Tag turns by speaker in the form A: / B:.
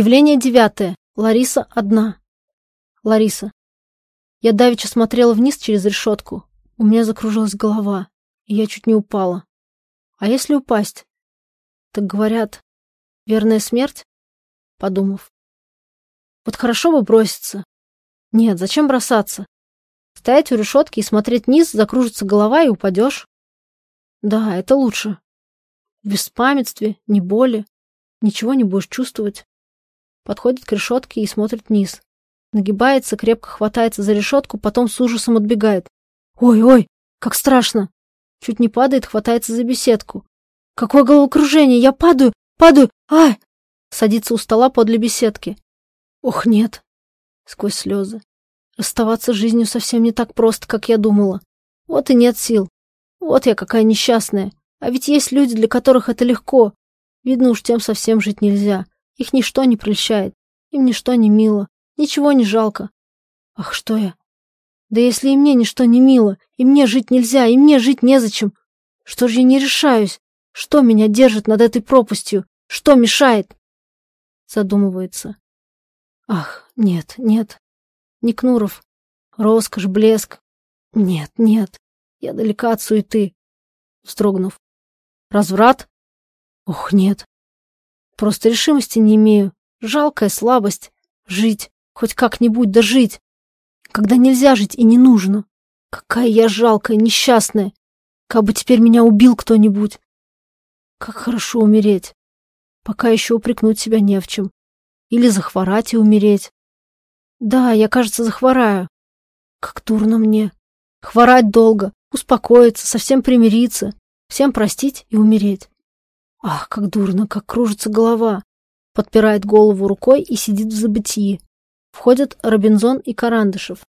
A: Явление девятое. Лариса одна. Лариса. Я давеча смотрела вниз через решетку. У меня закружилась голова, и я чуть не упала. А если упасть? Так говорят, верная смерть? Подумав. Вот хорошо бы броситься. Нет, зачем бросаться? Стоять у решетки и смотреть вниз, закружится голова и упадешь. Да, это лучше. В беспамятстве, ни боли, ничего не будешь чувствовать. Подходит к решетке и смотрит вниз. Нагибается, крепко хватается за решетку, потом с ужасом отбегает. Ой-ой, как страшно! Чуть не падает, хватается за беседку. Какое головокружение! Я падаю, падаю! Ай! Садится у стола подле беседки. Ох, нет! Сквозь слезы. Расставаться с жизнью совсем не так просто, как я думала. Вот и нет сил. Вот я какая несчастная. А ведь есть люди, для которых это легко. Видно уж тем совсем жить нельзя. Их ничто не прельщает. Им ничто не мило. Ничего не жалко. Ах, что я? Да если и мне ничто не мило, и мне жить нельзя, и мне жить незачем. Что же я не решаюсь? Что меня держит над этой пропастью? Что мешает? Задумывается. Ах, нет, нет. Никнуров. Роскошь, блеск. Нет, нет. Я далека от суеты. Вздрогнув. Разврат? Ох, нет. Просто решимости не имею. Жалкая слабость. Жить. Хоть как-нибудь да жить. Когда нельзя жить и не нужно. Какая я жалкая, несчастная. Как бы теперь меня убил кто-нибудь. Как хорошо умереть. Пока еще упрекнуть себя не в чем. Или захворать и умереть. Да, я, кажется, захвораю. Как дурно мне. Хворать долго, успокоиться, совсем примириться, всем простить и умереть. Ах, как дурно, как кружится голова. Подпирает голову рукой и сидит в забытии. Входят Робинзон и Карандышев.